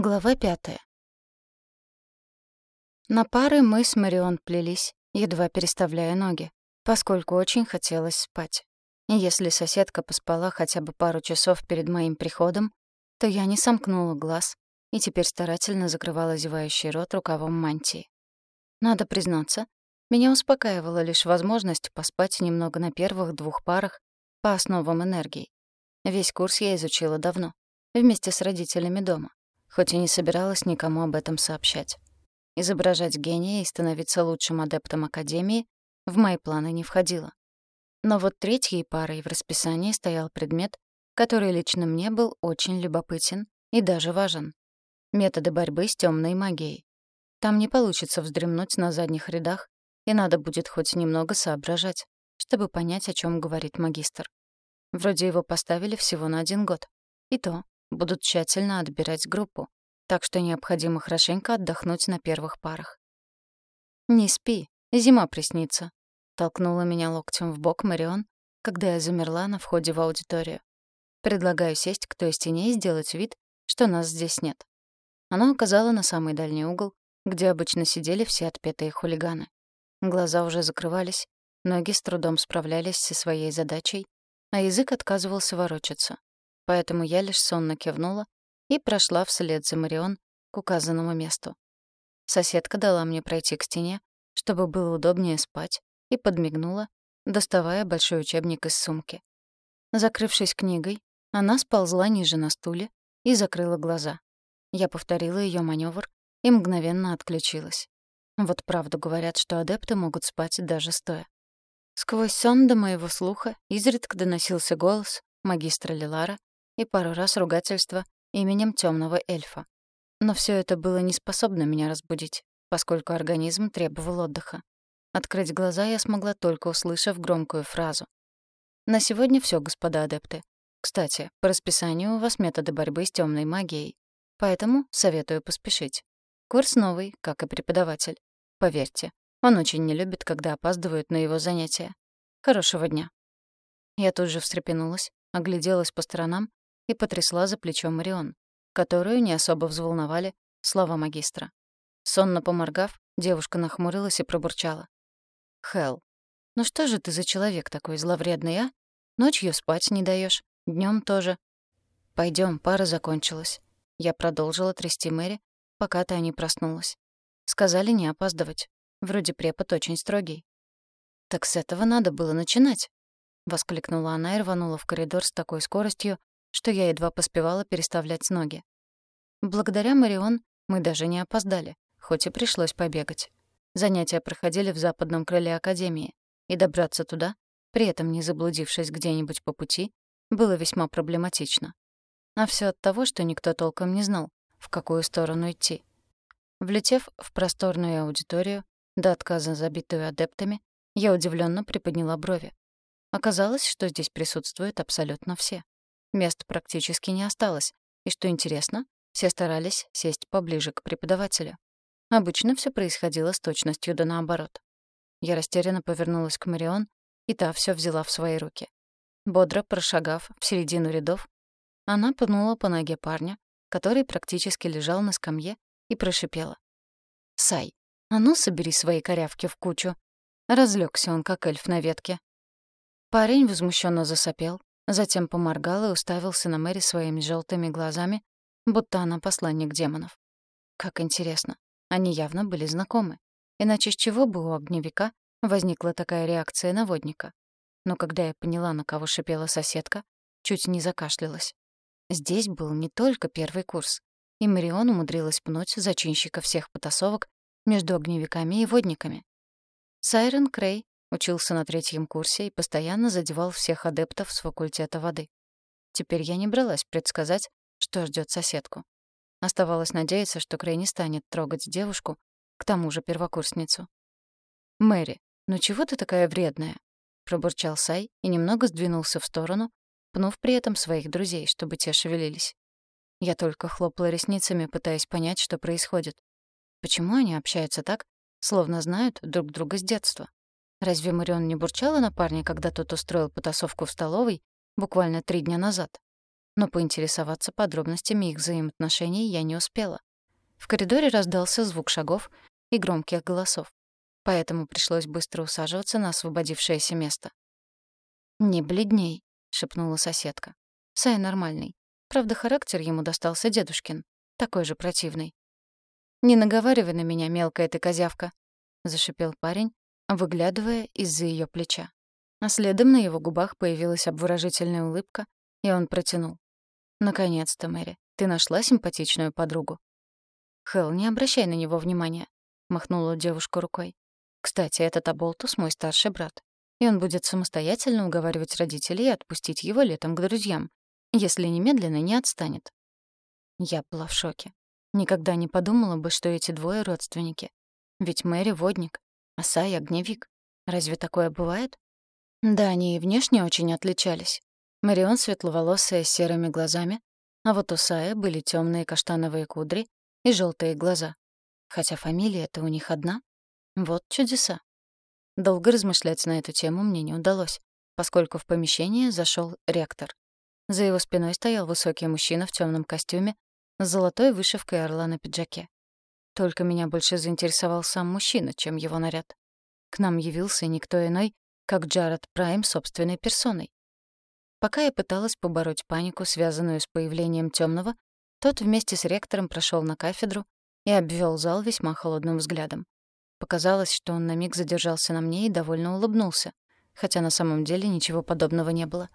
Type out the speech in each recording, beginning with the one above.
Глава пятая. На пары мы с Марион плелись, едва переставляя ноги, поскольку очень хотелось спать. Если соседка поспала хотя бы пару часов перед моим приходом, то я не сомкнула глаз и теперь старательно закрывала зевающий рот рукавом мантии. Надо признаться, меня успокаивала лишь возможность поспать немного на первых двух парах по основам энергии. Весь курс я изучила давно, вместе с родителями дома хоть и не собиралась никому об этом сообщать. Изображать гения и становиться лучшим адептом Академии в мои планы не входило. Но вот третьей парой в расписании стоял предмет, который лично мне был очень любопытен и даже важен. Методы борьбы с темной магией. Там не получится вздремнуть на задних рядах, и надо будет хоть немного соображать, чтобы понять, о чем говорит магистр. Вроде его поставили всего на один год. И то Будут тщательно отбирать группу, так что необходимо хорошенько отдохнуть на первых парах. «Не спи, зима приснится», — толкнула меня локтем в бок Марион, когда я замерла на входе в аудиторию. «Предлагаю сесть к той стене и сделать вид, что нас здесь нет». Она указала на самый дальний угол, где обычно сидели все отпетые хулиганы. Глаза уже закрывались, ноги с трудом справлялись со своей задачей, а язык отказывался ворочаться поэтому я лишь сонно кивнула и прошла вслед за Марион к указанному месту. Соседка дала мне пройти к стене, чтобы было удобнее спать, и подмигнула, доставая большой учебник из сумки. Закрывшись книгой, она сползла ниже на стуле и закрыла глаза. Я повторила ее маневр и мгновенно отключилась. Вот правду говорят, что адепты могут спать даже стоя. Сквозь сон до моего слуха изредка доносился голос магистра Лилара, и пару раз ругательство именем темного эльфа. Но все это было не способно меня разбудить, поскольку организм требовал отдыха. Открыть глаза я смогла только услышав громкую фразу. «На сегодня все, господа адепты. Кстати, по расписанию у вас методы борьбы с темной магией, поэтому советую поспешить. Курс новый, как и преподаватель. Поверьте, он очень не любит, когда опаздывают на его занятия. Хорошего дня». Я тут же встрепенулась, огляделась по сторонам и потрясла за плечом Марион, которую не особо взволновали слова магистра. Сонно поморгав, девушка нахмурилась и пробурчала. «Хелл, ну что же ты за человек такой зловредный, а? Ночью спать не даешь, днем тоже. Пойдем, пара закончилась». Я продолжила трясти Мэри, пока та не проснулась. Сказали не опаздывать. Вроде препод очень строгий. «Так с этого надо было начинать», — воскликнула она и рванула в коридор с такой скоростью, что я едва поспевала переставлять ноги. Благодаря Марион мы даже не опоздали, хоть и пришлось побегать. Занятия проходили в западном крыле Академии, и добраться туда, при этом не заблудившись где-нибудь по пути, было весьма проблематично. А все от того, что никто толком не знал, в какую сторону идти. Влетев в просторную аудиторию, до отказа забитую адептами, я удивленно приподняла брови. Оказалось, что здесь присутствуют абсолютно все. Мест практически не осталось, и, что интересно, все старались сесть поближе к преподавателю. Обычно все происходило с точностью да наоборот. Я растерянно повернулась к Марион, и та все взяла в свои руки. Бодро прошагав в середину рядов, она пнула по ноге парня, который практически лежал на скамье, и прошипела. «Сай, а ну собери свои корявки в кучу!» Разлегся он, как эльф на ветке. Парень возмущенно засопел, Затем поморгал и уставился на Мэри своими желтыми глазами, будто она посланник демонов. Как интересно, они явно были знакомы. Иначе с чего бы у огневика возникла такая реакция на водника? Но когда я поняла, на кого шипела соседка, чуть не закашлялась. Здесь был не только первый курс, и Марион умудрилась пнуть зачинщика всех потасовок между огневиками и водниками. Сайрен Крей Учился на третьем курсе и постоянно задевал всех адептов с факультета воды. Теперь я не бралась предсказать, что ждет соседку. Оставалось надеяться, что Крей не станет трогать девушку, к тому же первокурсницу. «Мэри, ну чего ты такая вредная?» — пробурчал Сай и немного сдвинулся в сторону, пнув при этом своих друзей, чтобы те шевелились. Я только хлопала ресницами, пытаясь понять, что происходит. Почему они общаются так, словно знают друг друга с детства? Разве Марион не бурчала на парня, когда тот устроил потасовку в столовой буквально три дня назад? но поинтересоваться подробностями их взаимоотношений я не успела. В коридоре раздался звук шагов и громких голосов, поэтому пришлось быстро усаживаться на освободившееся место. «Не бледней», — шепнула соседка. «Сай нормальный. Правда, характер ему достался дедушкин, такой же противный. «Не наговаривай на меня, мелкая ты козявка», — зашипел парень, выглядывая из-за ее плеча. А следом на его губах появилась обворожительная улыбка, и он протянул. «Наконец-то, Мэри, ты нашла симпатичную подругу». «Хелл, не обращай на него внимания», — махнула девушка рукой. «Кстати, этот Аболтус мой старший брат, и он будет самостоятельно уговаривать родителей отпустить его летом к друзьям, если немедленно не отстанет». Я была в шоке. Никогда не подумала бы, что эти двое — родственники. Ведь Мэри — водник, а Сай — огневик. Разве такое бывает? Да, они и внешне очень отличались. Марион светловолосая с серыми глазами, а вот у Сая были темные каштановые кудри и желтые глаза. Хотя фамилия-то у них одна. Вот чудеса. Долго размышлять на эту тему мне не удалось, поскольку в помещение зашел ректор. За его спиной стоял высокий мужчина в темном костюме с золотой вышивкой орла на пиджаке. Только меня больше заинтересовал сам мужчина, чем его наряд. К нам явился никто иной, как Джаред Прайм собственной персоной. Пока я пыталась побороть панику, связанную с появлением темного, тот вместе с ректором прошел на кафедру и обвел зал весьма холодным взглядом. Показалось, что он на миг задержался на мне и довольно улыбнулся, хотя на самом деле ничего подобного не было.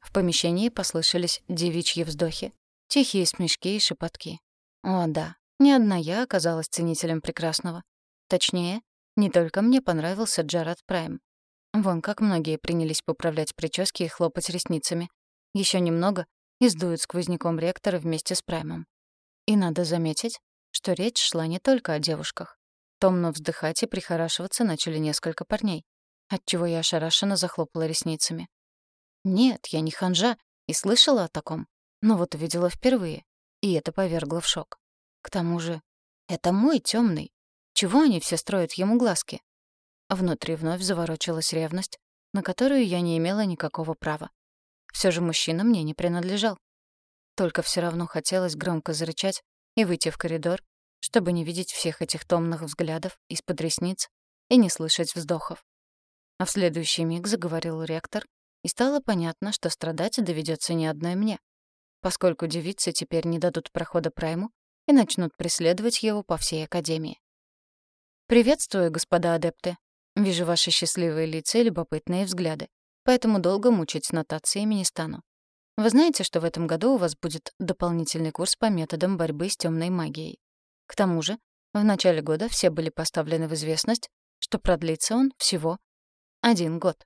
В помещении послышались девичьи вздохи, тихие смешки и шепотки. О, да, не одна я оказалась ценителем прекрасного. Точнее, не только мне понравился Джаред Прайм. Вон как многие принялись поправлять прически и хлопать ресницами. Еще немного и сдуют сквозняком ректора вместе с Праймом. И надо заметить, что речь шла не только о девушках. Томно вздыхать и прихорашиваться начали несколько парней, отчего я ошарашенно захлопала ресницами. Нет, я не ханжа и слышала о таком, но вот увидела впервые, и это повергло в шок. К тому же, это мой темный. Чего они все строят ему глазки? Внутри вновь заворочилась ревность, на которую я не имела никакого права. Все же мужчина мне не принадлежал. Только все равно хотелось громко зарычать и выйти в коридор, чтобы не видеть всех этих томных взглядов из-под ресниц и не слышать вздохов. А в следующий миг заговорил ректор, и стало понятно, что страдать доведется не одной мне, поскольку девицы теперь не дадут прохода Прайму и начнут преследовать его по всей Академии. «Приветствую, господа адепты», Вижу ваши счастливые лица и любопытные взгляды, поэтому долго мучить нотациями не стану. Вы знаете, что в этом году у вас будет дополнительный курс по методам борьбы с темной магией. К тому же, в начале года все были поставлены в известность, что продлится он всего один год.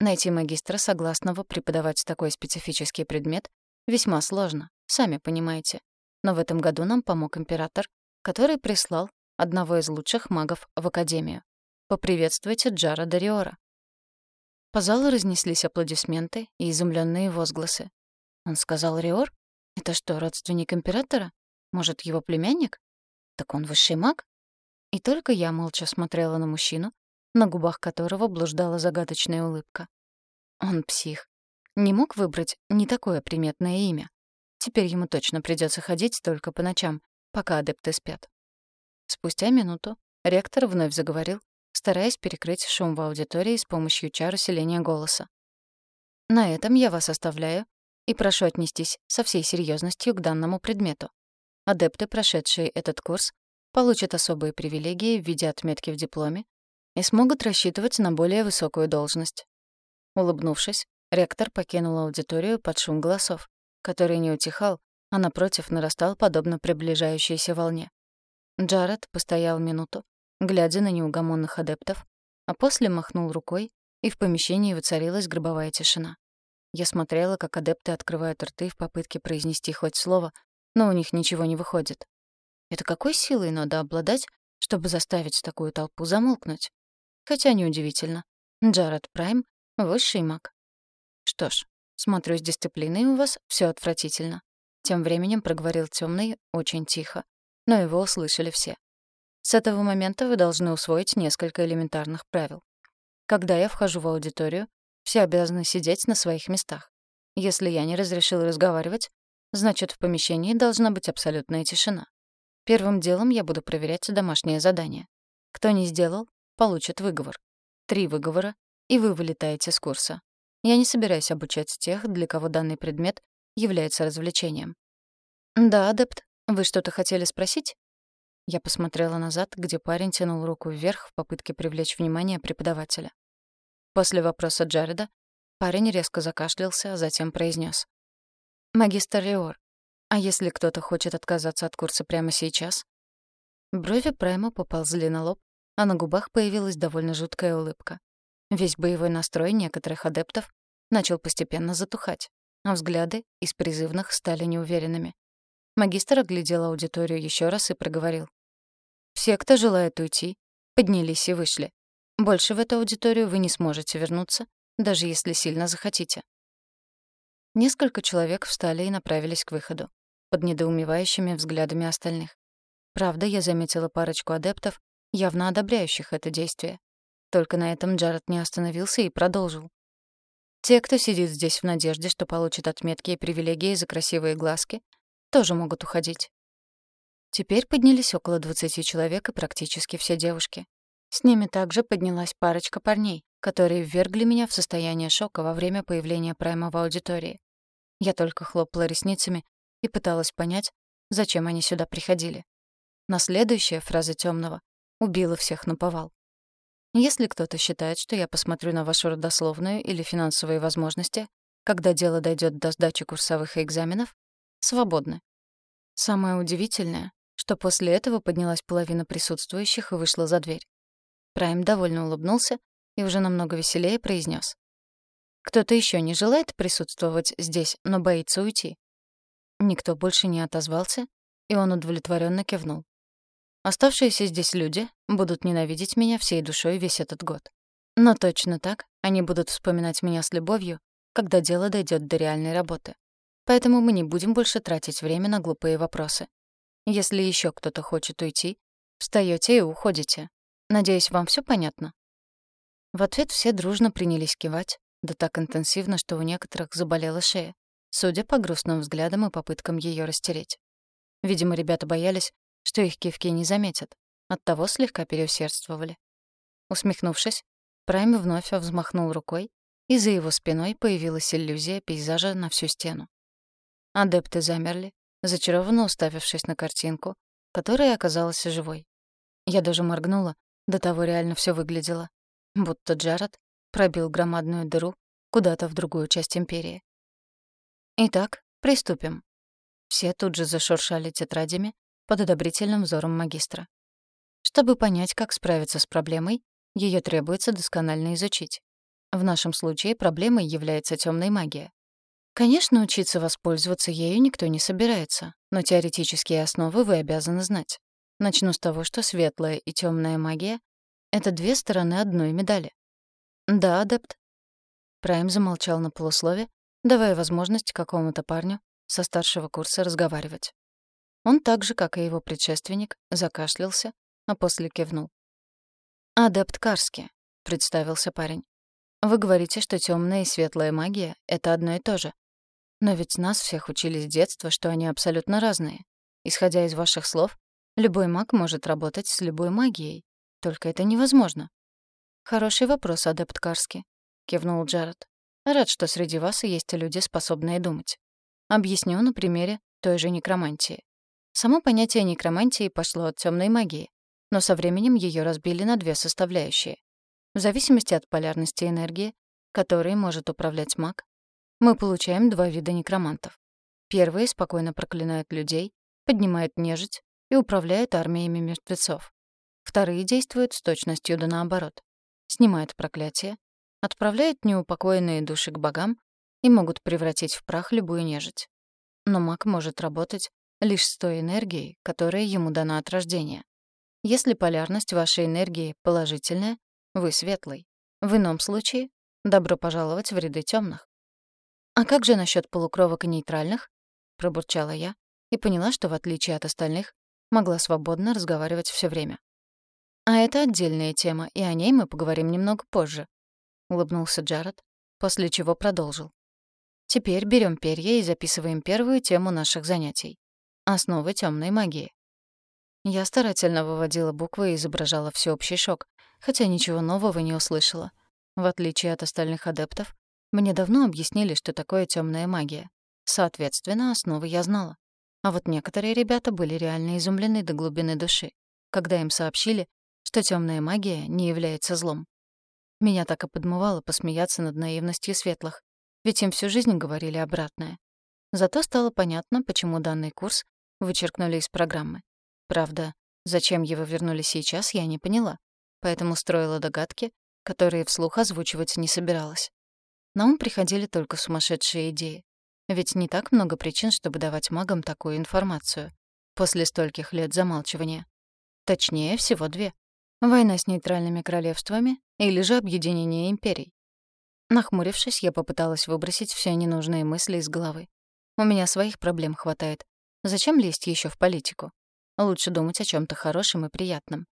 Найти магистра, согласного преподавать такой специфический предмет, весьма сложно, сами понимаете. Но в этом году нам помог император, который прислал одного из лучших магов в Академию. Поприветствуйте Джара Дариора». По залу разнеслись аплодисменты и изумленные возгласы. Он сказал Риор? Это что, родственник императора? Может, его племянник? Так он высший маг? И только я молча смотрела на мужчину, на губах которого блуждала загадочная улыбка. Он псих. Не мог выбрать не такое приметное имя. Теперь ему точно придется ходить только по ночам, пока адепты спят. Спустя минуту ректор вновь заговорил, стараясь перекрыть шум в аудитории с помощью чар усиления голоса. На этом я вас оставляю и прошу отнестись со всей серьезностью к данному предмету. Адепты, прошедшие этот курс, получат особые привилегии в виде отметки в дипломе и смогут рассчитывать на более высокую должность. Улыбнувшись, ректор покинул аудиторию под шум голосов, который не утихал, а напротив нарастал подобно приближающейся волне. Джаред постоял минуту, глядя на неугомонных адептов, а после махнул рукой, и в помещении воцарилась гробовая тишина. Я смотрела, как адепты открывают рты в попытке произнести хоть слово, но у них ничего не выходит. Это какой силой надо обладать, чтобы заставить такую толпу замолкнуть? Хотя неудивительно. Джаред Прайм — высший маг. Что ж, смотрю, с дисциплиной у вас все отвратительно. Тем временем проговорил темный очень тихо, но его услышали все. С этого момента вы должны усвоить несколько элементарных правил. Когда я вхожу в аудиторию, все обязаны сидеть на своих местах. Если я не разрешил разговаривать, значит, в помещении должна быть абсолютная тишина. Первым делом я буду проверять домашнее задание. Кто не сделал, получит выговор. Три выговора, и вы вылетаете с курса. Я не собираюсь обучать тех, для кого данный предмет является развлечением. «Да, адепт, вы что-то хотели спросить?» Я посмотрела назад, где парень тянул руку вверх в попытке привлечь внимание преподавателя. После вопроса Джареда парень резко закашлялся, а затем произнес: «Магистр Риор, а если кто-то хочет отказаться от курса прямо сейчас?» Брови Прайма поползли на лоб, а на губах появилась довольно жуткая улыбка. Весь боевой настрой некоторых адептов начал постепенно затухать, а взгляды из призывных стали неуверенными. Магистр оглядел аудиторию еще раз и проговорил. «Все, кто желает уйти, поднялись и вышли. Больше в эту аудиторию вы не сможете вернуться, даже если сильно захотите». Несколько человек встали и направились к выходу, под недоумевающими взглядами остальных. Правда, я заметила парочку адептов, явно одобряющих это действие. Только на этом Джаред не остановился и продолжил. Те, кто сидит здесь в надежде, что получит отметки и привилегии за красивые глазки, тоже могут уходить. Теперь поднялись около 20 человек и практически все девушки. С ними также поднялась парочка парней, которые ввергли меня в состояние шока во время появления Прайма в аудитории. Я только хлопала ресницами и пыталась понять, зачем они сюда приходили. На следующая фраза Тёмного убила всех на повал. Если кто-то считает, что я посмотрю на вашу родословную или финансовые возможности, когда дело дойдет до сдачи курсовых экзаменов, свободны. Самое удивительное, что после этого поднялась половина присутствующих и вышла за дверь. Прайм довольно улыбнулся и уже намного веселее произнес: «Кто-то еще не желает присутствовать здесь, но боится уйти?» Никто больше не отозвался, и он удовлетворенно кивнул. «Оставшиеся здесь люди будут ненавидеть меня всей душой весь этот год. Но точно так они будут вспоминать меня с любовью, когда дело дойдет до реальной работы. Поэтому мы не будем больше тратить время на глупые вопросы. Если еще кто-то хочет уйти, встаете и уходите. Надеюсь, вам все понятно?» В ответ все дружно принялись кивать, да так интенсивно, что у некоторых заболела шея, судя по грустным взглядам и попыткам ее растереть. Видимо, ребята боялись, что их кивки не заметят, оттого слегка переусердствовали. Усмехнувшись, Прайм вновь взмахнул рукой, и за его спиной появилась иллюзия пейзажа на всю стену. Адепты замерли, зачарованно уставившись на картинку, которая оказалась живой. Я даже моргнула, до того реально все выглядело. Будто Джаред пробил громадную дыру куда-то в другую часть Империи. Итак, приступим. Все тут же зашуршали тетрадями под одобрительным взором магистра. Чтобы понять, как справиться с проблемой, ее требуется досконально изучить. В нашем случае проблемой является темная магия. Конечно, учиться воспользоваться ею никто не собирается, но теоретические основы вы обязаны знать. Начну с того, что светлая и темная магия — это две стороны одной медали. Да, адепт. Прайм замолчал на полуслове, давая возможность какому-то парню со старшего курса разговаривать. Он так же, как и его предшественник, закашлялся, а после кивнул. «Адепт Карски», — представился парень. «Вы говорите, что темная и светлая магия — это одно и то же. Но ведь нас всех учили с детства, что они абсолютно разные. Исходя из ваших слов, любой маг может работать с любой магией. Только это невозможно. Хороший вопрос, адепт Карски, кивнул Джаред. Рад, что среди вас есть люди, способные думать. Объясню на примере той же некромантии. Само понятие некромантии пошло от темной магии, но со временем ее разбили на две составляющие. В зависимости от полярности энергии, которой может управлять маг, мы получаем два вида некромантов. Первые спокойно проклинают людей, поднимают нежить и управляют армиями мертвецов. Вторые действуют с точностью да наоборот. Снимают проклятие, отправляют неупокоенные души к богам и могут превратить в прах любую нежить. Но маг может работать лишь с той энергией, которая ему дана от рождения. Если полярность вашей энергии положительная, вы светлый. В ином случае — добро пожаловать в ряды темных. «А как же насчет полукровок и нейтральных?» — пробурчала я и поняла, что, в отличие от остальных, могла свободно разговаривать все время. «А это отдельная тема, и о ней мы поговорим немного позже», — улыбнулся Джаред, после чего продолжил. Теперь берем перья и записываем первую тему наших занятий. Основы темной магии. Я старательно выводила буквы и изображала всеобщий шок, хотя ничего нового не услышала. В отличие от остальных адептов, мне давно объяснили, что такое темная магия. Соответственно, основы я знала. А вот некоторые ребята были реально изумлены до глубины души, когда им сообщили, что темная магия не является злом. Меня так и подмывало посмеяться над наивностью светлых, ведь им всю жизнь говорили обратное. Зато стало понятно, почему данный курс вычеркнули из программы. Правда, зачем его вернули сейчас, я не поняла, поэтому строила догадки, которые вслух озвучивать не собиралась. На ум приходили только сумасшедшие идеи. Ведь не так много причин, чтобы давать магам такую информацию после стольких лет замалчивания. Точнее, всего две. Война с нейтральными королевствами или же объединение империй. Нахмурившись, я попыталась выбросить все ненужные мысли из головы. У меня своих проблем хватает. Зачем лезть еще в политику? Лучше думать о чем то хорошем и приятном.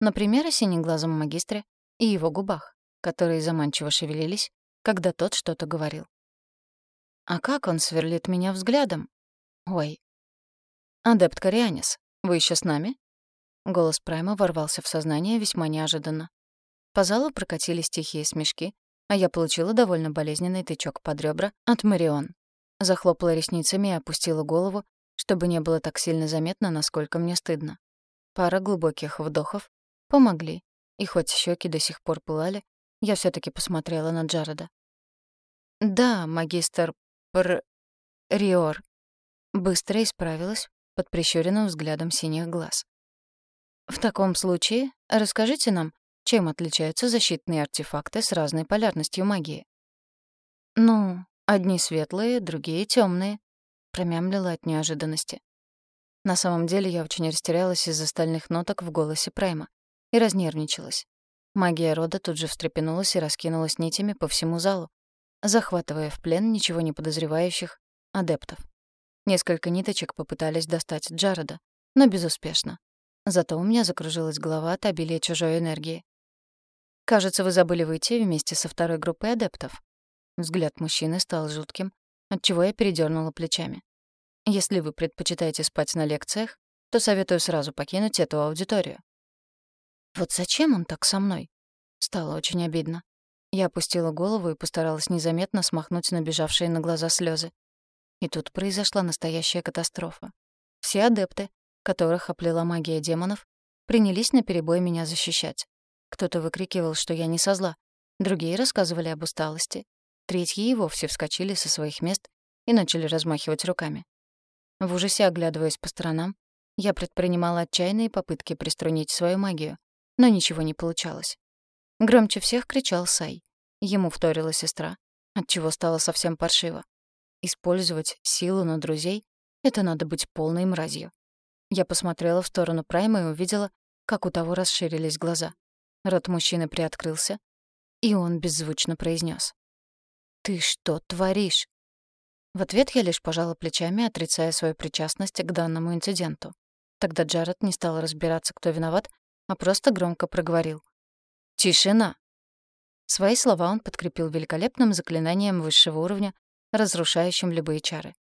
Например, о синеглазом магистре и его губах, которые заманчиво шевелились, когда тот что-то говорил. А как он сверлит меня взглядом? Ой. «Адепт Корианис, вы еще с нами?» Голос Прайма ворвался в сознание весьма неожиданно. По залу прокатились тихие смешки, а я получила довольно болезненный тычок под ребра от Марион. Захлопала ресницами и опустила голову, чтобы не было так сильно заметно, насколько мне стыдно. Пара глубоких вдохов помогли, и хоть щеки до сих пор пылали, я все таки посмотрела на Джареда. «Да, магистр Пр... Риор». Быстро исправилась под прищуренным взглядом синих глаз. «В таком случае расскажите нам, чем отличаются защитные артефакты с разной полярностью магии?» «Ну, одни светлые, другие темные, промямлила от неожиданности. На самом деле я очень растерялась из-за стальных ноток в голосе Прайма и разнервничалась. Магия рода тут же встрепенулась и раскинулась нитями по всему залу, захватывая в плен ничего не подозревающих адептов. Несколько ниточек попытались достать Джареда, но безуспешно. Зато у меня закружилась голова от обилия чужой энергии. «Кажется, вы забыли выйти вместе со второй группой адептов». Взгляд мужчины стал жутким, отчего я передернула плечами. «Если вы предпочитаете спать на лекциях, то советую сразу покинуть эту аудиторию». «Вот зачем он так со мной?» Стало очень обидно. Я опустила голову и постаралась незаметно смахнуть набежавшие на глаза слезы. И тут произошла настоящая катастрофа. Все адепты, которых оплела магия демонов, принялись наперебой меня защищать. Кто-то выкрикивал, что я не со зла, другие рассказывали об усталости, третьи и вовсе вскочили со своих мест и начали размахивать руками. В ужасе оглядываясь по сторонам, я предпринимала отчаянные попытки приструнить свою магию, но ничего не получалось. Громче всех кричал Сай. Ему вторила сестра, отчего стало совсем паршиво. Использовать силу на друзей — это надо быть полной мразью. Я посмотрела в сторону Прайма и увидела, как у того расширились глаза. Рот мужчины приоткрылся, и он беззвучно произнес: «Ты что творишь?» В ответ я лишь пожала плечами, отрицая свою причастность к данному инциденту. Тогда Джаред не стал разбираться, кто виноват, а просто громко проговорил. «Тишина!» Свои слова он подкрепил великолепным заклинанием высшего уровня, разрушающим любые чары.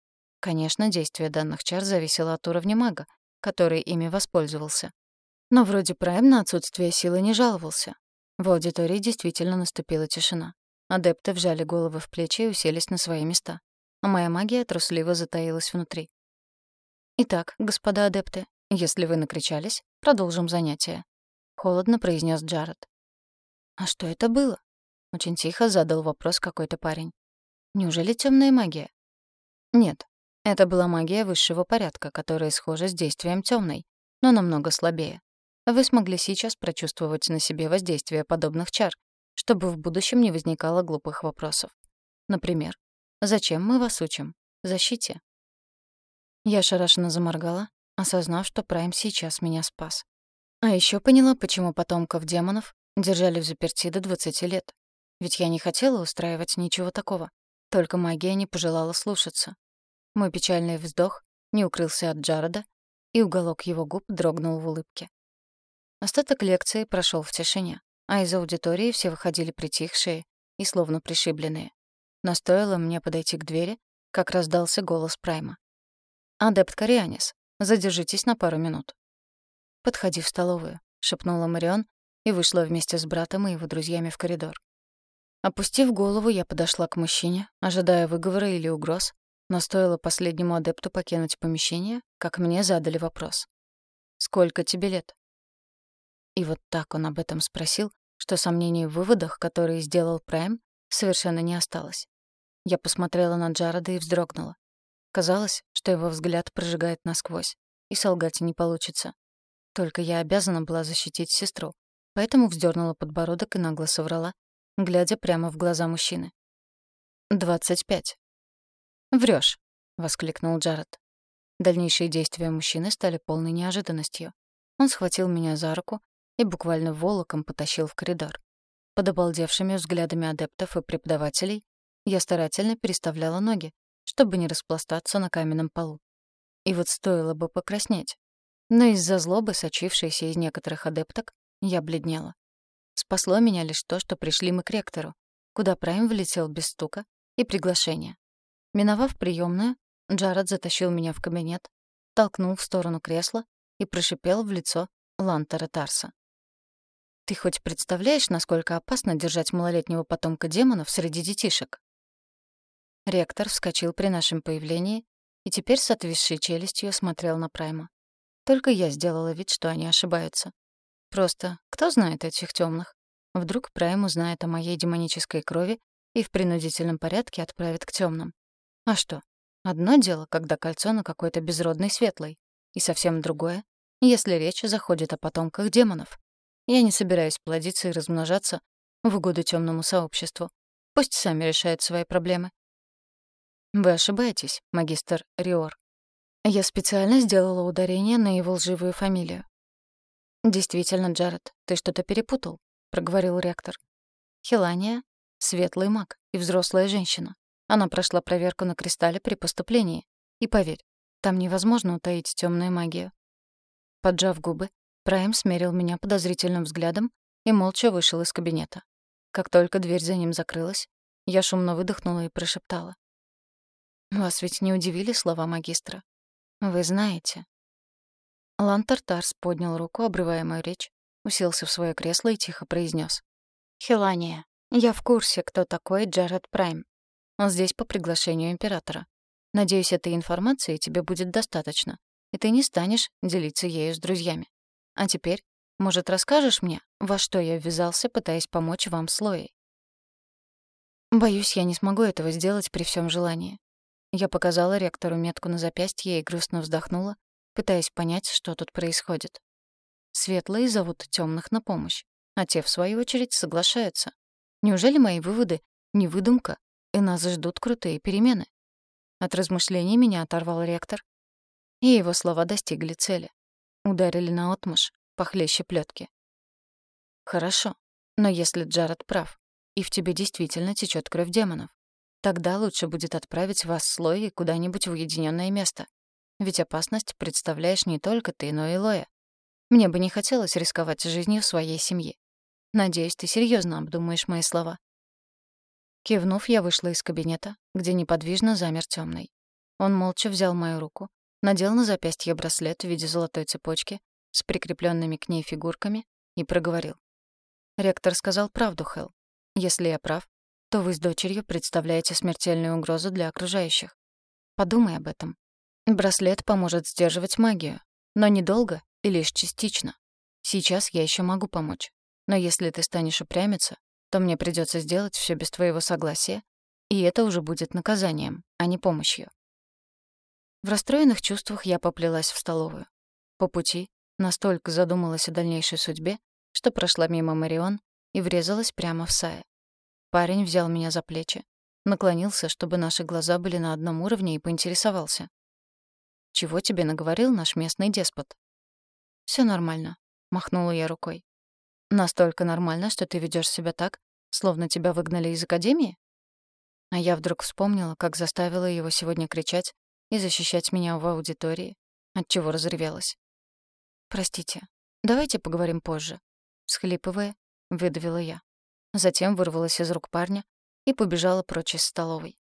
Конечно, действие данных чар зависело от уровня мага, который ими воспользовался. Но вроде Прайм на отсутствие силы не жаловался. В аудитории действительно наступила тишина. Адепты вжали головы в плечи и уселись на свои места. А моя магия трусливо затаилась внутри. «Итак, господа адепты, если вы накричались, продолжим занятие», — холодно произнес Джаред. «А что это было?» — очень тихо задал вопрос какой-то парень. «Неужели темная магия?» «Нет, это была магия высшего порядка, которая схожа с действием темной, но намного слабее. Вы смогли сейчас прочувствовать на себе воздействие подобных чар, чтобы в будущем не возникало глупых вопросов. Например, «Зачем мы вас учим? Защите?» Я шарашенно заморгала, осознав, что Прайм сейчас меня спас. А еще поняла, почему потомков демонов Держали в заперти до 20 лет. Ведь я не хотела устраивать ничего такого. Только магия не пожелала слушаться. Мой печальный вздох не укрылся от Джареда, и уголок его губ дрогнул в улыбке. Остаток лекции прошел в тишине, а из аудитории все выходили притихшие и словно пришибленные. Но стоило мне подойти к двери, как раздался голос Прайма. «Адепт Корианис, задержитесь на пару минут». «Подходи в столовую», — шепнула Марион и вышла вместе с братом и его друзьями в коридор. Опустив голову, я подошла к мужчине, ожидая выговора или угроз, но стоило последнему адепту покинуть помещение, как мне задали вопрос. «Сколько тебе лет?» И вот так он об этом спросил, что сомнений в выводах, которые сделал Прайм, совершенно не осталось. Я посмотрела на Джареда и вздрогнула. Казалось, что его взгляд прожигает насквозь, и солгать не получится. Только я обязана была защитить сестру, поэтому вздернула подбородок и нагло соврала, глядя прямо в глаза мужчины. «Двадцать пять». «Врёшь», — воскликнул Джаред. Дальнейшие действия мужчины стали полной неожиданностью. Он схватил меня за руку и буквально волоком потащил в коридор. Под обалдевшими взглядами адептов и преподавателей я старательно переставляла ноги, чтобы не распластаться на каменном полу. И вот стоило бы покраснеть. Но из-за злобы, сочившейся из некоторых адепток, я бледнела. Спасло меня лишь то, что пришли мы к ректору, куда Прайм влетел без стука и приглашения. Миновав приемную, Джаред затащил меня в кабинет, толкнул в сторону кресла и прошипел в лицо Лантера Тарса. «Ты хоть представляешь, насколько опасно держать малолетнего потомка демонов среди детишек?» Ректор вскочил при нашем появлении и теперь с отвисшей челюстью смотрел на Прайма. Только я сделала вид, что они ошибаются. Просто кто знает этих темных? Вдруг Прайм узнает о моей демонической крови и в принудительном порядке отправит к темным. А что? Одно дело, когда кольцо на какой-то безродной светлой, и совсем другое, если речь заходит о потомках демонов. Я не собираюсь плодиться и размножаться в угоду темному сообществу. Пусть сами решают свои проблемы. Вы ошибаетесь, магистр Риор. Я специально сделала ударение на его лживую фамилию. Действительно, Джаред, ты что-то перепутал, проговорил ректор. Хилания — светлый маг и взрослая женщина. Она прошла проверку на кристалле при поступлении. И поверь, там невозможно утаить темную магию. Поджав губы, Прайм смерил меня подозрительным взглядом и молча вышел из кабинета. Как только дверь за ним закрылась, я шумно выдохнула и прошептала. Вас ведь не удивили слова магистра? Вы знаете. Лантер Тарс поднял руку, обрывая мою речь, уселся в свое кресло и тихо произнес: «Хелания, я в курсе, кто такой Джаред Прайм. Он здесь по приглашению императора. Надеюсь, этой информации тебе будет достаточно, и ты не станешь делиться ею с друзьями. А теперь, может, расскажешь мне, во что я ввязался, пытаясь помочь вам с Лоей?» Боюсь, я не смогу этого сделать при всем желании. Я показала ректору метку на запястье и грустно вздохнула, пытаясь понять, что тут происходит. Светлые зовут темных на помощь, а те, в свою очередь, соглашаются. Неужели мои выводы — не выдумка, и нас ждут крутые перемены? От размышлений меня оторвал ректор, и его слова достигли цели. Ударили на отмышь, похлеще плетки. Хорошо, но если Джаред прав, и в тебе действительно течет кровь демонов, Тогда лучше будет отправить вас с Лоей куда-нибудь в уединенное место. Ведь опасность представляешь не только ты, но и Лоя. Мне бы не хотелось рисковать жизнью своей семьи. Надеюсь, ты серьезно обдумаешь мои слова. Кивнув, я вышла из кабинета, где неподвижно замер темный. Он молча взял мою руку, надел на запястье браслет в виде золотой цепочки с прикрепленными к ней фигурками и проговорил. Ректор сказал правду, Хел. Если я прав, то вы с дочерью представляете смертельную угрозу для окружающих. Подумай об этом. Браслет поможет сдерживать магию, но недолго и лишь частично. Сейчас я еще могу помочь. Но если ты станешь упрямиться, то мне придется сделать все без твоего согласия, и это уже будет наказанием, а не помощью. В расстроенных чувствах я поплелась в столовую. По пути настолько задумалась о дальнейшей судьбе, что прошла мимо Марион и врезалась прямо в Сая. Парень взял меня за плечи, наклонился, чтобы наши глаза были на одном уровне, и поинтересовался. «Чего тебе наговорил наш местный деспот?» Все нормально», — махнула я рукой. «Настолько нормально, что ты ведешь себя так, словно тебя выгнали из академии?» А я вдруг вспомнила, как заставила его сегодня кричать и защищать меня в аудитории, отчего разревелась. «Простите, давайте поговорим позже», — всхлипывая, выдавила я. Затем вырвалась из рук парня и побежала прочь из столовой.